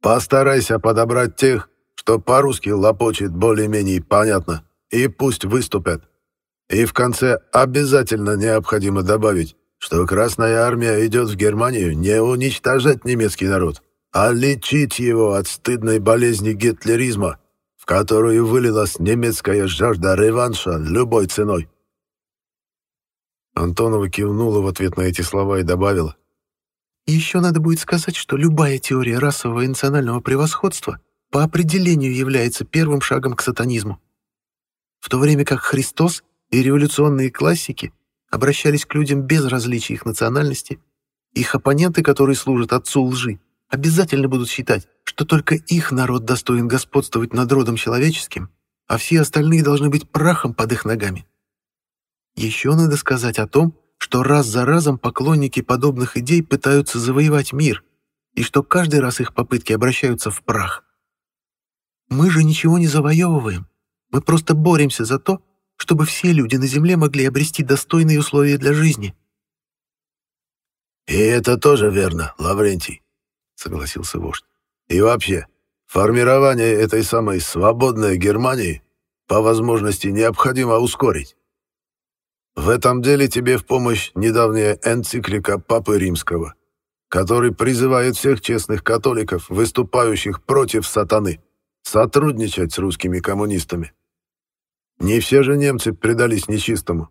Постарайся подобрать тех, что по-русски лопочет более-менее понятно, и пусть выступят. И в конце обязательно необходимо добавить, что Красная Армия идет в Германию не уничтожать немецкий народ, а лечить его от стыдной болезни гитлеризма, в которую вылилась немецкая жажда реванша любой ценой. Антонова кивнула в ответ на эти слова и добавила. «Еще надо будет сказать, что любая теория расового и национального превосходства по определению является первым шагом к сатанизму. В то время как Христос и революционные классики обращались к людям без различия их национальности, их оппоненты, которые служат отцу лжи, обязательно будут считать, что только их народ достоин господствовать над родом человеческим, а все остальные должны быть прахом под их ногами. Еще надо сказать о том, что раз за разом поклонники подобных идей пытаются завоевать мир, и что каждый раз их попытки обращаются в прах. Мы же ничего не завоевываем, мы просто боремся за то, чтобы все люди на Земле могли обрести достойные условия для жизни. «И это тоже верно, Лаврентий», — согласился вождь. «И вообще, формирование этой самой свободной Германии по возможности необходимо ускорить. В этом деле тебе в помощь недавняя энциклика Папы Римского, который призывает всех честных католиков, выступающих против сатаны, сотрудничать с русскими коммунистами. Не все же немцы предались нечистому.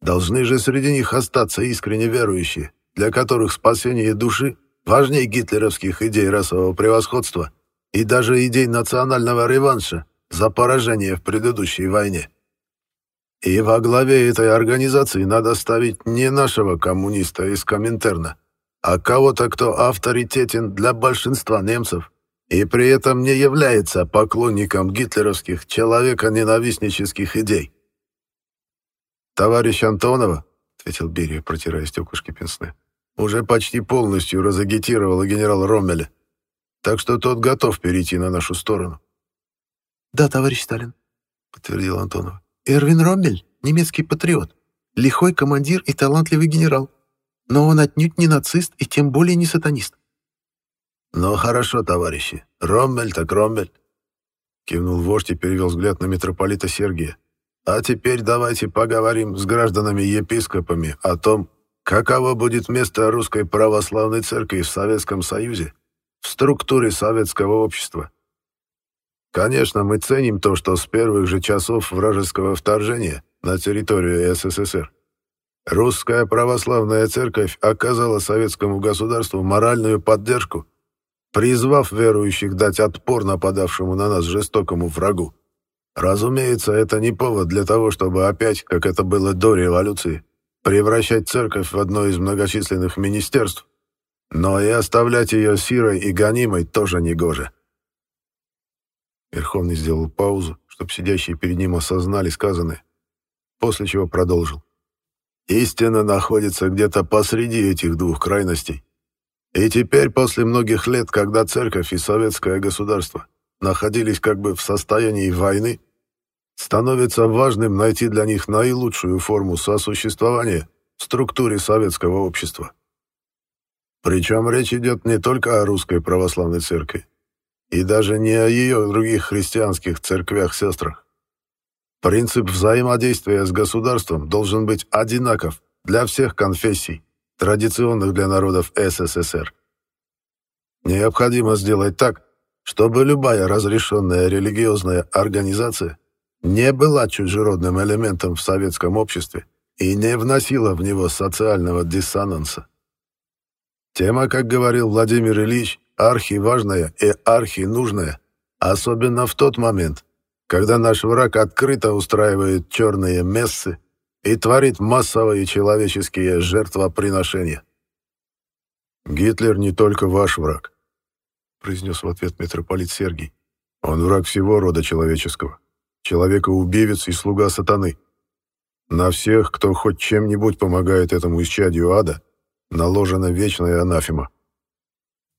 Должны же среди них остаться искренне верующие, для которых спасение души важнее гитлеровских идей расового превосходства и даже идей национального реванша за поражение в предыдущей войне. И во главе этой организации надо ставить не нашего коммуниста из Коминтерна, а кого-то, кто авторитетен для большинства немцев и при этом не является поклонником гитлеровских человеконенавистнических идей. «Товарищ Антонова», — ответил Берия, протирая стеклышки пенсне, «уже почти полностью разагитировал генерал Роммеля, так что тот готов перейти на нашу сторону». «Да, товарищ Сталин», — подтвердил Антонов. «Эрвин Роммель — немецкий патриот, лихой командир и талантливый генерал, но он отнюдь не нацист и тем более не сатанист. «Ну хорошо, товарищи, Роммель так Роммель», — кивнул вождь и перевел взгляд на митрополита Сергия. «А теперь давайте поговорим с гражданами-епископами о том, каково будет место Русской Православной Церкви в Советском Союзе, в структуре советского общества. Конечно, мы ценим то, что с первых же часов вражеского вторжения на территорию СССР Русская Православная Церковь оказала советскому государству моральную поддержку призвав верующих дать отпор нападавшему на нас жестокому врагу. Разумеется, это не повод для того, чтобы опять, как это было до революции, превращать церковь в одно из многочисленных министерств, но и оставлять ее сирой и гонимой тоже негоже. Верховный сделал паузу, чтобы сидящие перед ним осознали сказанное, после чего продолжил. Истина находится где-то посреди этих двух крайностей. И теперь, после многих лет, когда церковь и советское государство находились как бы в состоянии войны, становится важным найти для них наилучшую форму сосуществования в структуре советского общества. Причем речь идет не только о русской православной церкви, и даже не о ее других христианских церквях-сестрах. Принцип взаимодействия с государством должен быть одинаков для всех конфессий, традиционных для народов СССР. Необходимо сделать так, чтобы любая разрешенная религиозная организация не была чужеродным элементом в советском обществе и не вносила в него социального диссонанса. Тема, как говорил Владимир Ильич, архиважная и архинужная, особенно в тот момент, когда наш враг открыто устраивает черные мессы и творит массовые человеческие жертвоприношения. «Гитлер не только ваш враг», — произнес в ответ митрополит Сергий. «Он враг всего рода человеческого, человека-убивец и слуга сатаны. На всех, кто хоть чем-нибудь помогает этому исчадию ада, наложена вечная анафема».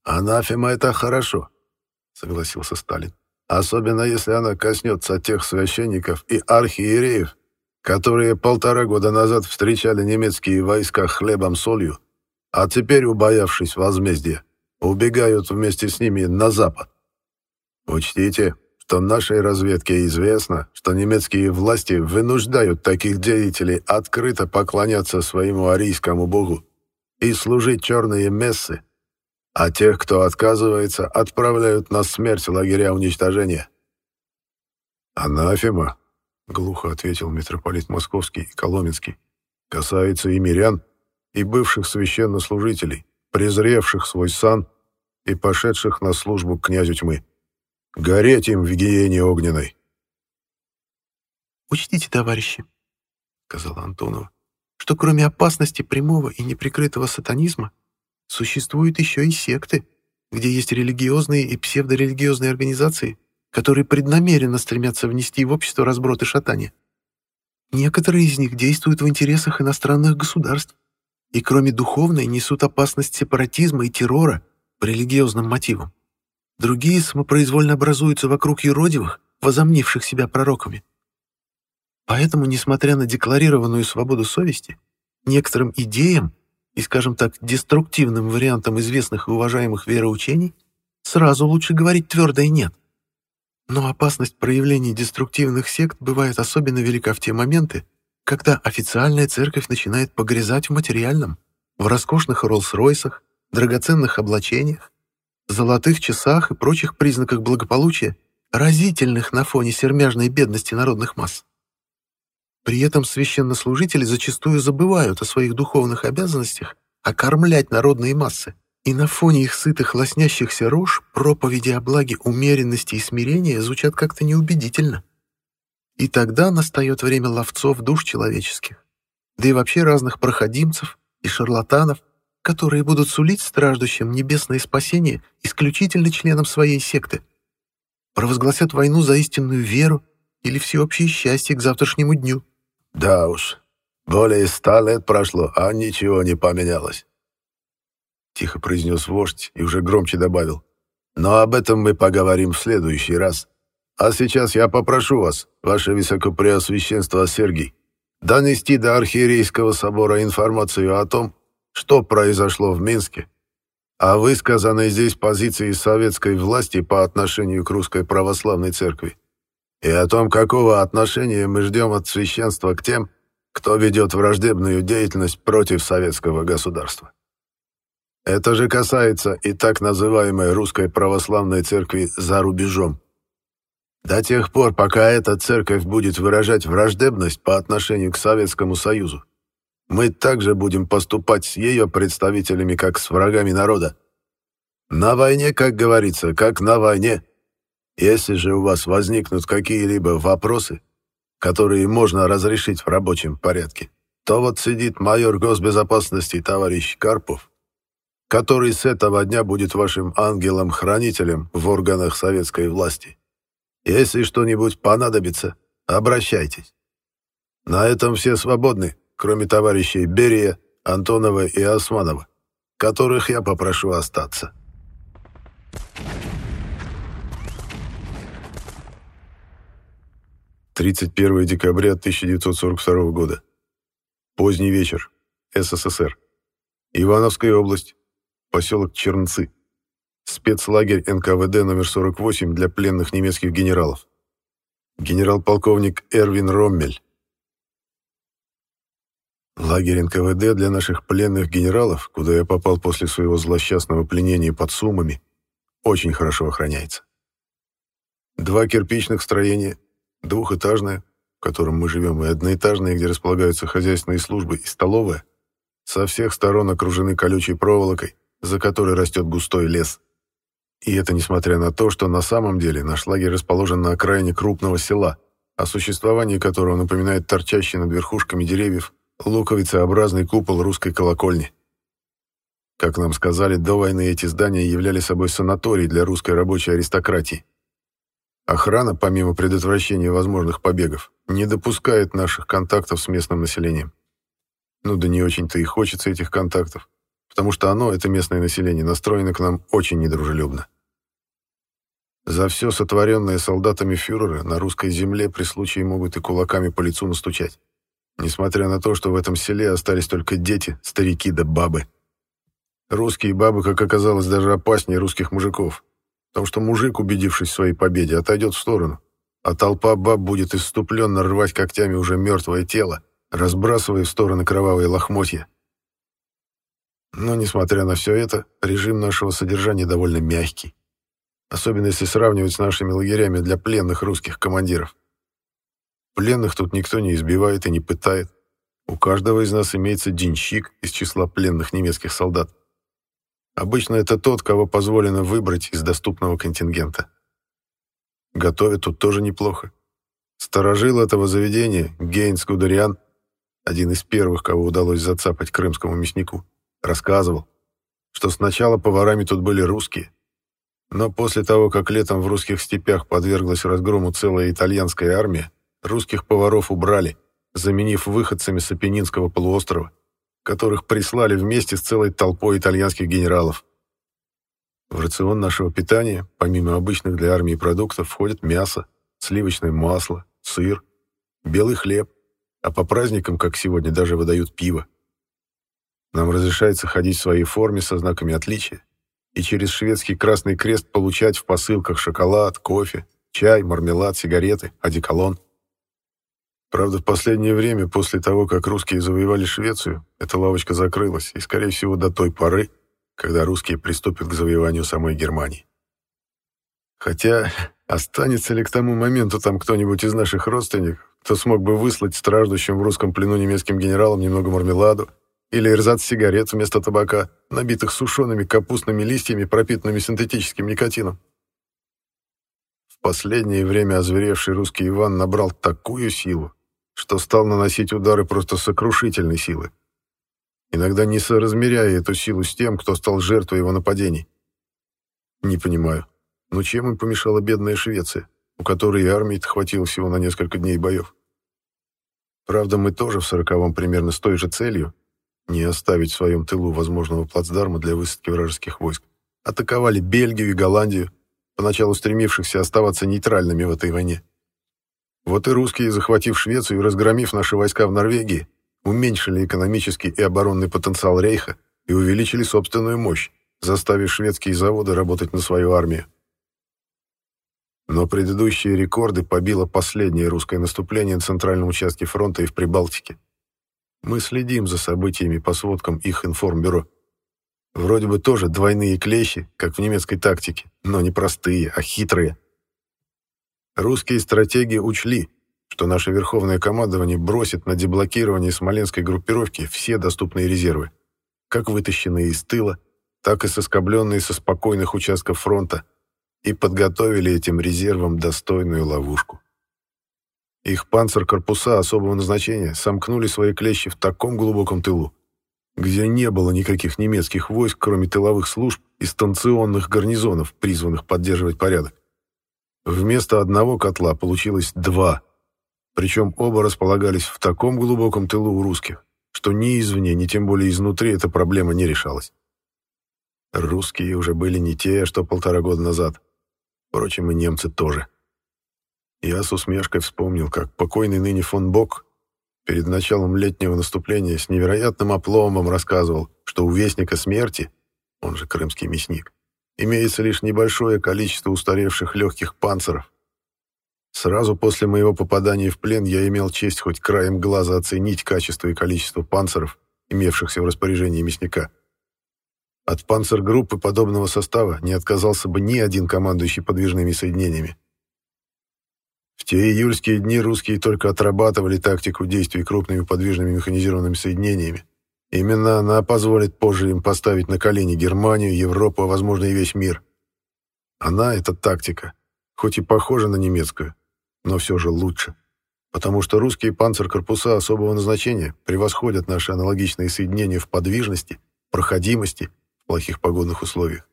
«Анафема — это хорошо», — согласился Сталин. «Особенно, если она коснется тех священников и архиереев, которые полтора года назад встречали немецкие войска хлебом-солью, а теперь, убоявшись возмездия, убегают вместе с ними на запад. Учтите, что нашей разведке известно, что немецкие власти вынуждают таких деятелей открыто поклоняться своему арийскому богу и служить черные мессы, а тех, кто отказывается, отправляют на смерть лагеря уничтожения. «Анафема», — глухо ответил митрополит Московский и Коломенский, «касается и мирян, и бывших священнослужителей, презревших свой сан и пошедших на службу к князю тьмы. Гореть им в гиене огненной». «Учтите, товарищи», — сказала Антонова, «что кроме опасности прямого и неприкрытого сатанизма, Существуют еще и секты, где есть религиозные и псевдорелигиозные организации, которые преднамеренно стремятся внести в общество разброд и шатание. Некоторые из них действуют в интересах иностранных государств и кроме духовной несут опасность сепаратизма и террора по религиозным мотивам. Другие самопроизвольно образуются вокруг юродивых, возомнивших себя пророками. Поэтому, несмотря на декларированную свободу совести, некоторым идеям и, скажем так, деструктивным вариантам известных и уважаемых вероучений, сразу лучше говорить твердое «нет». Но опасность проявления деструктивных сект бывает особенно велика в те моменты, когда официальная церковь начинает погрязать в материальном, в роскошных Роллс-Ройсах, драгоценных облачениях, золотых часах и прочих признаках благополучия, разительных на фоне сермяжной бедности народных масс. При этом священнослужители зачастую забывают о своих духовных обязанностях окормлять народные массы, и на фоне их сытых лоснящихся рож проповеди о благе умеренности и смирения звучат как-то неубедительно. И тогда настает время ловцов душ человеческих, да и вообще разных проходимцев и шарлатанов, которые будут сулить страждущим небесное спасение исключительно членам своей секты, провозгласят войну за истинную веру или всеобщее счастье к завтрашнему дню. Да уж, более ста лет прошло, а ничего не поменялось. Тихо произнес вождь и уже громче добавил. Но об этом мы поговорим в следующий раз. А сейчас я попрошу вас, ваше высокопреосвященство Сергий, донести до архиерейского собора информацию о том, что произошло в Минске, о высказанной здесь позиции советской власти по отношению к русской православной церкви и о том, какого отношения мы ждем от священства к тем, кто ведет враждебную деятельность против советского государства. Это же касается и так называемой русской православной церкви за рубежом. До тех пор, пока эта церковь будет выражать враждебность по отношению к Советскому Союзу, мы также будем поступать с ее представителями, как с врагами народа. На войне, как говорится, как на войне – Если же у вас возникнут какие-либо вопросы, которые можно разрешить в рабочем порядке, то вот сидит майор госбезопасности товарищ Карпов, который с этого дня будет вашим ангелом-хранителем в органах советской власти. Если что-нибудь понадобится, обращайтесь. На этом все свободны, кроме товарищей Берия, Антонова и Османова, которых я попрошу остаться. 31 декабря 1942 года. Поздний вечер. СССР. Ивановская область. Поселок Чернцы. Спецлагерь НКВД номер 48 для пленных немецких генералов. Генерал-полковник Эрвин Роммель. Лагерь НКВД для наших пленных генералов, куда я попал после своего злосчастного пленения под Сумами, очень хорошо охраняется. Два кирпичных строения, двухэтажное, в котором мы живем, и одноэтажное, где располагаются хозяйственные службы и столовая, со всех сторон окружены колючей проволокой, за которой растет густой лес. И это несмотря на то, что на самом деле наш лагерь расположен на окраине крупного села, о существовании которого напоминает торчащий над верхушками деревьев луковицеобразный купол русской колокольни. Как нам сказали, до войны эти здания являли собой санаторий для русской рабочей аристократии. Охрана, помимо предотвращения возможных побегов, не допускает наших контактов с местным населением. Ну да не очень-то и хочется этих контактов, потому что оно, это местное население, настроено к нам очень недружелюбно. За все сотворенное солдатами фюрера на русской земле при случае могут и кулаками по лицу настучать. Несмотря на то, что в этом селе остались только дети, старики да бабы. Русские бабы, как оказалось, даже опаснее русских мужиков, потому что мужик, убедившись в своей победе, отойдет в сторону, а толпа баб будет иступленно рвать когтями уже мертвое тело, разбрасывая в стороны кровавые лохмотья. Но, несмотря на все это, режим нашего содержания довольно мягкий, особенно если сравнивать с нашими лагерями для пленных русских командиров. Пленных тут никто не избивает и не пытает. У каждого из нас имеется денщик из числа пленных немецких солдат. Обычно это тот, кого позволено выбрать из доступного контингента. Готовят тут тоже неплохо. Сторожил этого заведения Гейнс Гудериан, один из первых, кого удалось зацапать крымскому мяснику, рассказывал, что сначала поварами тут были русские, но после того, как летом в русских степях подверглась разгрому целая итальянская армия, русских поваров убрали, заменив выходцами с Апеннинского полуострова, которых прислали вместе с целой толпой итальянских генералов. В рацион нашего питания, помимо обычных для армии продуктов, входят мясо, сливочное масло, сыр, белый хлеб, а по праздникам, как сегодня, даже выдают пиво. Нам разрешается ходить в своей форме со знаками отличия и через шведский Красный Крест получать в посылках шоколад, кофе, чай, мармелад, сигареты, одеколон. Правда, в последнее время, после того, как русские завоевали Швецию, эта лавочка закрылась, и, скорее всего, до той поры, когда русские приступят к завоеванию самой Германии. Хотя, останется ли к тому моменту там кто-нибудь из наших родственников, кто смог бы выслать страждущим в русском плену немецким генералам немного мармеладу или эрзац сигарет вместо табака, набитых сушеными капустными листьями, пропитанными синтетическим никотином? В последнее время озверевший русский Иван набрал такую силу, что стал наносить удары просто сокрушительной силы, иногда не соразмеряя эту силу с тем, кто стал жертвой его нападений. Не понимаю, но чем им помешала бедная Швеция, у которой и армии-то хватило всего на несколько дней боев? Правда, мы тоже в сороковом примерно с той же целью, не оставить в своем тылу возможного плацдарма для высадки вражеских войск, атаковали Бельгию и Голландию, поначалу стремившихся оставаться нейтральными в этой войне. Вот и русские, захватив Швецию и разгромив наши войска в Норвегии, уменьшили экономический и оборонный потенциал Рейха и увеличили собственную мощь, заставив шведские заводы работать на свою армию. Но предыдущие рекорды побило последнее русское наступление на центральном участке фронта и в Прибалтике. Мы следим за событиями по сводкам их информбюро. Вроде бы тоже двойные клещи, как в немецкой тактике, но не простые, а хитрые. Русские стратеги учли, что наше Верховное командование бросит на деблокирование смоленской группировки все доступные резервы, как вытащенные из тыла, так и соскобленные со спокойных участков фронта, и подготовили этим резервам достойную ловушку. Их панцер-корпуса особого назначения сомкнули свои клещи в таком глубоком тылу, где не было никаких немецких войск, кроме тыловых служб и станционных гарнизонов, призванных поддерживать порядок. Вместо одного котла получилось два, причем оба располагались в таком глубоком тылу у русских, что ни извне, ни тем более изнутри эта проблема не решалась. Русские уже были не те, что полтора года назад. Впрочем, и немцы тоже. Я с усмешкой вспомнил, как покойный ныне фон Бок перед началом летнего наступления с невероятным опломбом рассказывал, что у Вестника Смерти, он же крымский мясник, имеется лишь небольшое количество устаревших легких панциров. Сразу после моего попадания в плен я имел честь хоть краем глаза оценить качество и количество панциров, имевшихся в распоряжении мясника. От панцергруппы подобного состава не отказался бы ни один командующий подвижными соединениями. В те июльские дни русские только отрабатывали тактику действий крупными подвижными механизированными соединениями. Именно она позволит позже им поставить на колени Германию, Европу, а возможно и весь мир. Она, эта тактика, хоть и похожа на немецкую, но все же лучше. Потому что русские панцеркорпуса особого назначения превосходят наши аналогичные соединения в подвижности, проходимости в плохих погодных условиях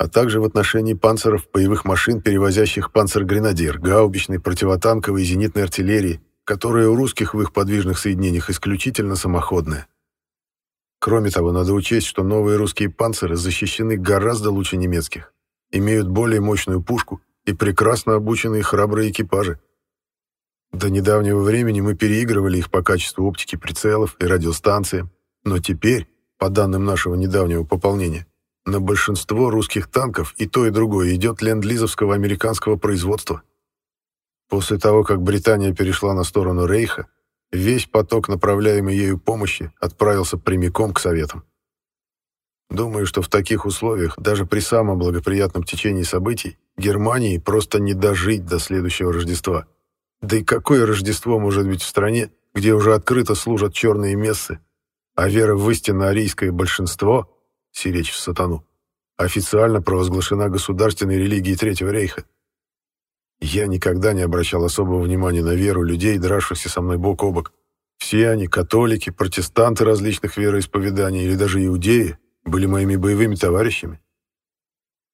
а также в отношении панцеров боевых машин, перевозящих панцергренадер, гаубичной, противотанковой и зенитной артиллерии, которая у русских в их подвижных соединениях исключительно самоходная. Кроме того, надо учесть, что новые русские панциры защищены гораздо лучше немецких, имеют более мощную пушку и прекрасно обученные храбрые экипажи. До недавнего времени мы переигрывали их по качеству оптики прицелов и радиостанциям, но теперь, по данным нашего недавнего пополнения, на большинство русских танков и то, и другое идет ленд-лизовского американского производства. После того, как Британия перешла на сторону Рейха, весь поток направляемой ею помощи отправился прямиком к Советам. Думаю, что в таких условиях, даже при самом благоприятном течении событий, Германии просто не дожить до следующего Рождества. Да и какое Рождество может быть в стране, где уже открыто служат черные мессы, а вера в истинно арийское большинство сиречь в сатану, официально провозглашена государственной религией Третьего рейха. Я никогда не обращал особого внимания на веру людей, дравшихся со мной бок о бок. Все они, католики, протестанты различных вероисповеданий или даже иудеи, были моими боевыми товарищами.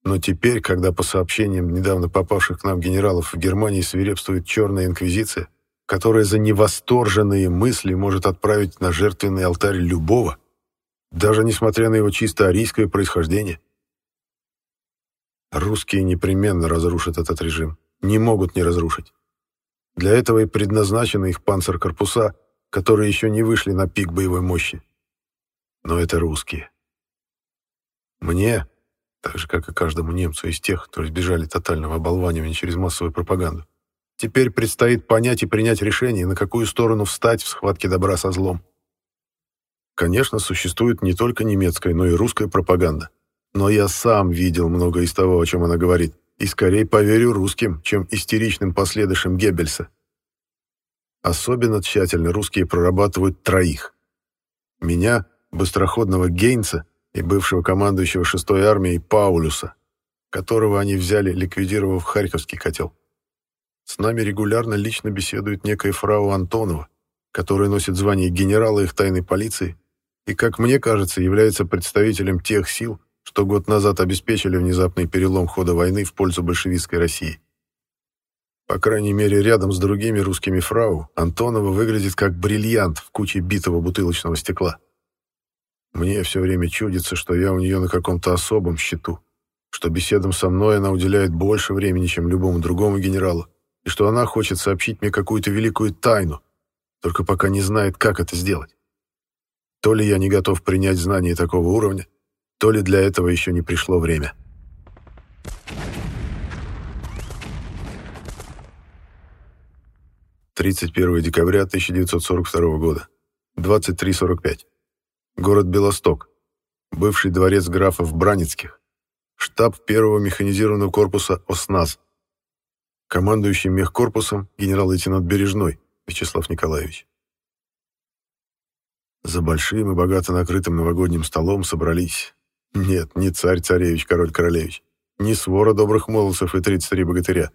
Но теперь, когда по сообщениям недавно попавших к нам генералов в Германии свирепствует черная инквизиция, которая за невосторженные мысли может отправить на жертвенный алтарь любого, даже несмотря на его чисто арийское происхождение. Русские непременно разрушат этот режим, не могут не разрушить. Для этого и предназначены их панцеркорпуса, которые еще не вышли на пик боевой мощи. Но это русские. Мне, так же, как и каждому немцу из тех, кто избежали тотального оболванивания через массовую пропаганду, теперь предстоит понять и принять решение, на какую сторону встать в схватке добра со злом. Конечно, существует не только немецкая, но и русская пропаганда. Но я сам видел много из того, о чем она говорит, и скорее поверю русским, чем истеричным последующим Геббельса. Особенно тщательно русские прорабатывают троих. Меня, быстроходного Гейнца и бывшего командующего 6-й армией Паулюса, которого они взяли, ликвидировав Харьковский котел. С нами регулярно лично беседует некая фрау Антонова, которая носит звание генерала их тайной полиции и, как мне кажется, является представителем тех сил, что год назад обеспечили внезапный перелом хода войны в пользу большевистской России. По крайней мере, рядом с другими русскими фрау Антонова выглядит как бриллиант в куче битого бутылочного стекла. Мне все время чудится, что я у нее на каком-то особом счету, что беседам со мной она уделяет больше времени, чем любому другому генералу, и что она хочет сообщить мне какую-то великую тайну, только пока не знает, как это сделать. То ли я не готов принять знания такого уровня, то ли для этого еще не пришло время. Тридцать первое декабря 1942 года. 23.45. Город Белосток. Бывший дворец графов Браницких. Штаб первого механизированного корпуса ОСНАЗ. Командующий мехкорпусом генерал-лейтенант Бережной Вячеслав Николаевич. За большим и богато накрытым новогодним столом собрались... Нет, не царь-царевич, король-королевич, Не свора добрых молодцев и 33 богатыря,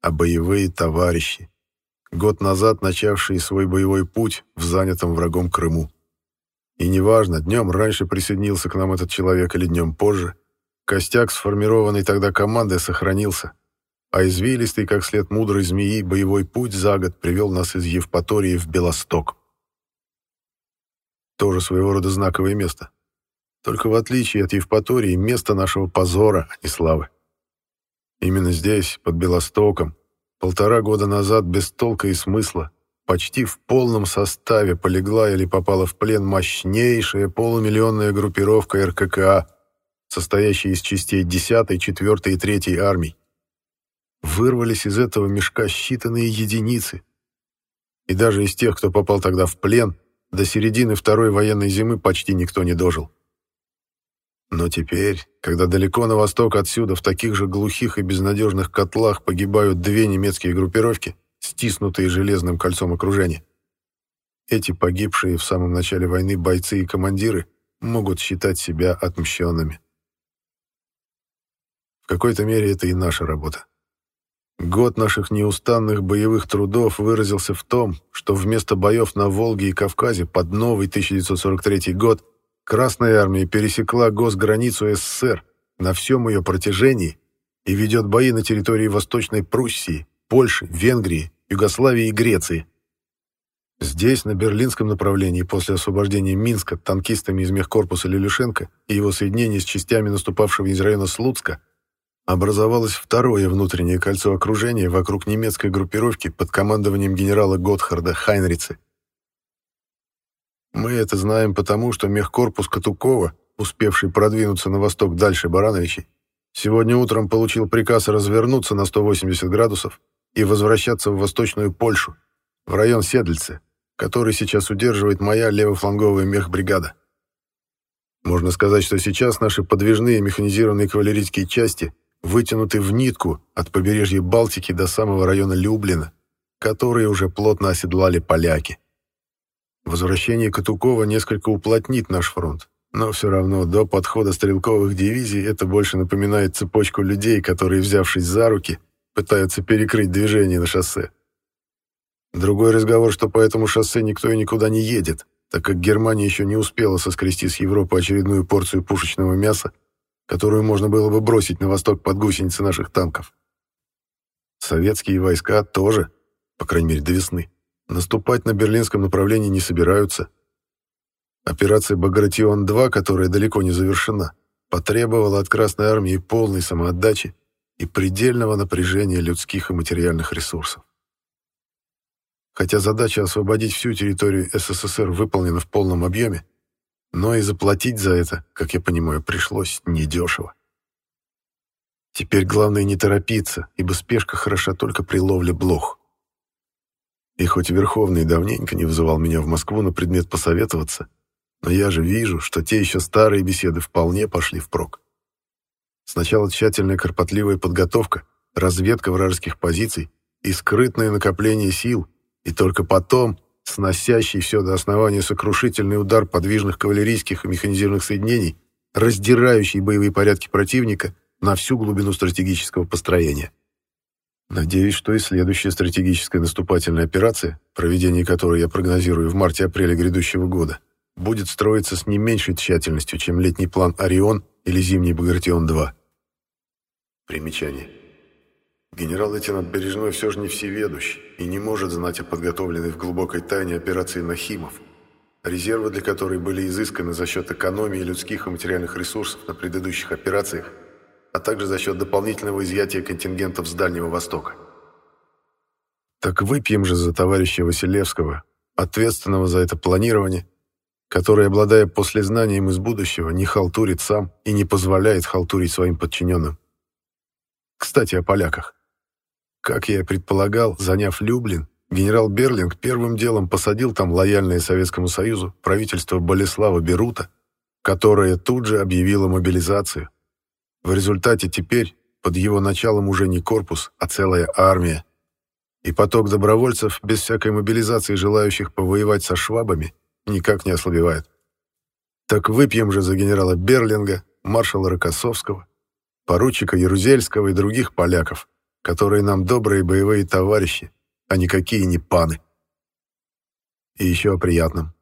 а боевые товарищи, год назад начавшие свой боевой путь в занятом врагом Крыму. И неважно, днем раньше присоединился к нам этот человек или днем позже, костяк сформированной тогда команды сохранился, а извилистый, как след мудрой змеи, боевой путь за год привел нас из Евпатории в Белосток. Тоже своего рода знаковое место. Только в отличие от Евпатории, место нашего позора, а не славы. Именно здесь, под Белостоком, полтора года назад без толка и смысла, почти в полном составе полегла или попала в плен мощнейшая полумиллионная группировка РККА, состоящая из частей 10-й, 4-й и 3-й армий. Вырвались из этого мешка считанные единицы. И даже из тех, кто попал тогда в плен, до середины второй военной зимы почти никто не дожил. Но теперь, когда далеко на восток отсюда, в таких же глухих и безнадежных котлах погибают две немецкие группировки, стиснутые железным кольцом окружения, эти погибшие в самом начале войны бойцы и командиры могут считать себя отмщенными. В какой-то мере это и наша работа. Год наших неустанных боевых трудов выразился в том, что вместо боев на Волге и Кавказе под новый 1943 год Красная армия пересекла госграницу СССР на всем ее протяжении и ведет бои на территории Восточной Пруссии, Польши, Венгрии, Югославии и Греции. Здесь, на берлинском направлении, после освобождения Минска танкистами из мехкорпуса Лилюшенко и его соединения с частями наступавшего из района Слуцка, образовалось второе внутреннее кольцо окружения вокруг немецкой группировки под командованием генерала Готхарда Хайнрицы. Мы это знаем потому, что мехкорпус Катукова, успевший продвинуться на восток дальше Барановичей, сегодня утром получил приказ развернуться на 180 градусов и возвращаться в Восточную Польшу, в район Седльце, который сейчас удерживает моя левофланговая мехбригада. Можно сказать, что сейчас наши подвижные механизированные кавалерийские части вытянуты в нитку от побережья Балтики до самого района Люблина, которые уже плотно оседлали поляки. Возвращение Катукова несколько уплотнит наш фронт, но все равно до подхода стрелковых дивизий это больше напоминает цепочку людей, которые, взявшись за руки, пытаются перекрыть движение на шоссе. Другой разговор, что по этому шоссе никто и никуда не едет, так как Германия еще не успела соскрести с Европы очередную порцию пушечного мяса, которую можно было бы бросить на восток под гусеницы наших танков. Советские войска тоже, по крайней мере до весны, Наступать на берлинском направлении не собираются. Операция «Багратион-2», которая далеко не завершена, потребовала от Красной Армии полной самоотдачи и предельного напряжения людских и материальных ресурсов. Хотя задача освободить всю территорию СССР выполнена в полном объеме, но и заплатить за это, как я понимаю, пришлось недешево. Теперь главное не торопиться, ибо спешка хороша только при ловле блох. И хоть Верховный давненько не вызывал меня в Москву на предмет посоветоваться, но я же вижу, что те еще старые беседы вполне пошли впрок. Сначала тщательная кропотливая подготовка, разведка вражеских позиций и скрытное накопление сил, и только потом сносящий все до основания сокрушительный удар подвижных кавалерийских и механизированных соединений, раздирающий боевые порядки противника на всю глубину стратегического построения. Надеюсь, что и следующая стратегическая наступательная операция, проведение которой я прогнозирую в марте-апреле грядущего года, будет строиться с не меньшей тщательностью, чем летний план «Орион» или зимний «Багратион-2». Примечание. Генерал-лейтенант Бережной все же не всеведущ и не может знать о подготовленной в глубокой тайне операции «Нахимов», резервы для которой были изысканы за счет экономии людских и материальных ресурсов на предыдущих операциях а также за счет дополнительного изъятия контингентов с Дальнего Востока. Так выпьем же за товарища Василевского, ответственного за это планирование, который, обладая послезнанием из будущего, не халтурит сам и не позволяет халтурить своим подчиненным. Кстати, о поляках. Как я и предполагал, заняв Люблин, генерал Берлинг первым делом посадил там лояльное Советскому Союзу правительство Болеслава Берута, которое тут же объявило мобилизацию. В результате теперь под его началом уже не корпус, а целая армия. И поток добровольцев без всякой мобилизации желающих повоевать со швабами никак не ослабевает. Так выпьем же за генерала Берлинга, маршала Рокоссовского, поручика Ярузельского и других поляков, которые нам добрые боевые товарищи, а никакие не паны. И еще о приятном.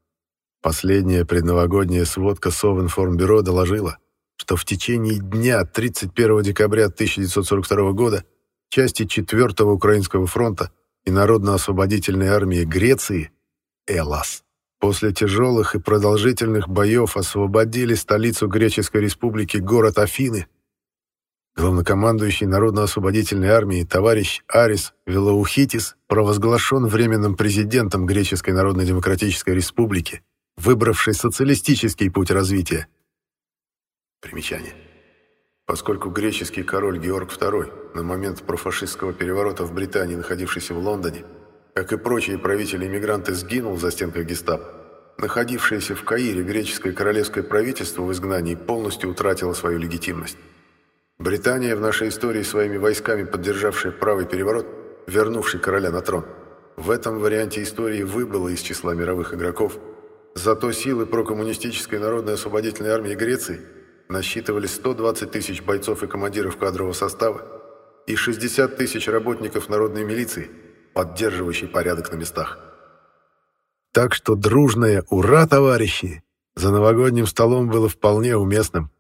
Последняя предновогодняя сводка Совинформбюро доложила, что в течение дня 31 декабря 1942 года части 4-го Украинского фронта и Народно-освободительной армии Греции «ЭЛАС» после тяжелых и продолжительных боев освободили столицу Греческой Республики город Афины Главнокомандующий Народно-освободительной армии товарищ Арис Велоухитис провозглашен временным президентом Греческой Народно-демократической Республики, выбравшей социалистический путь развития. Примечание. Поскольку греческий король Георг II на момент профашистского переворота в Британии, находившийся в Лондоне, как и прочие правители-иммигранты, сгинул за стенкой гестапо, находившееся в Каире греческое королевское правительство в изгнании полностью утратило свою легитимность. Британия в нашей истории своими войсками поддержавшая правый переворот, вернувший короля на трон, в этом варианте истории выбыла из числа мировых игроков, зато силы прокоммунистической народной освободительной армии Греции насчитывали 120 тысяч бойцов и командиров кадрового состава и 60 тысяч работников народной милиции, поддерживающей порядок на местах. Так что дружное «Ура, товарищи!» за новогодним столом было вполне уместным.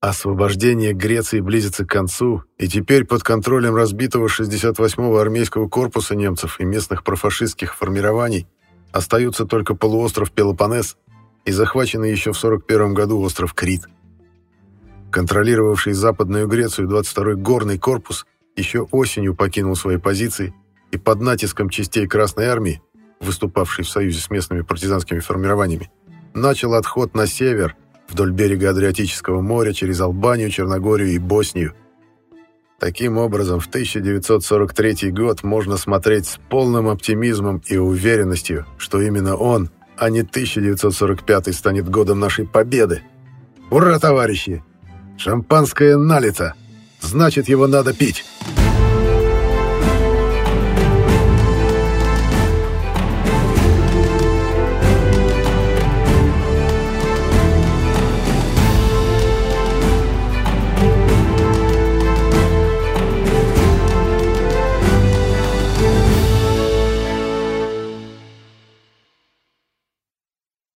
Освобождение Греции близится к концу, и теперь под контролем разбитого 68-го армейского корпуса немцев и местных профашистских формирований остаются только полуостров Пелопоннес и захваченный еще в 41 году остров Крит. Контролировавший Западную Грецию 22-й горный корпус еще осенью покинул свои позиции и под натиском частей Красной Армии, выступавшей в союзе с местными партизанскими формированиями, начал отход на север – вдоль берега Адриатического моря через Албанию, Черногорию и Боснию. Таким образом, в 1943 год можно смотреть с полным оптимизмом и уверенностью, что именно он, а не 1945 станет годом нашей победы. Ура, товарищи! Шампанское налито! Значит, его надо пить!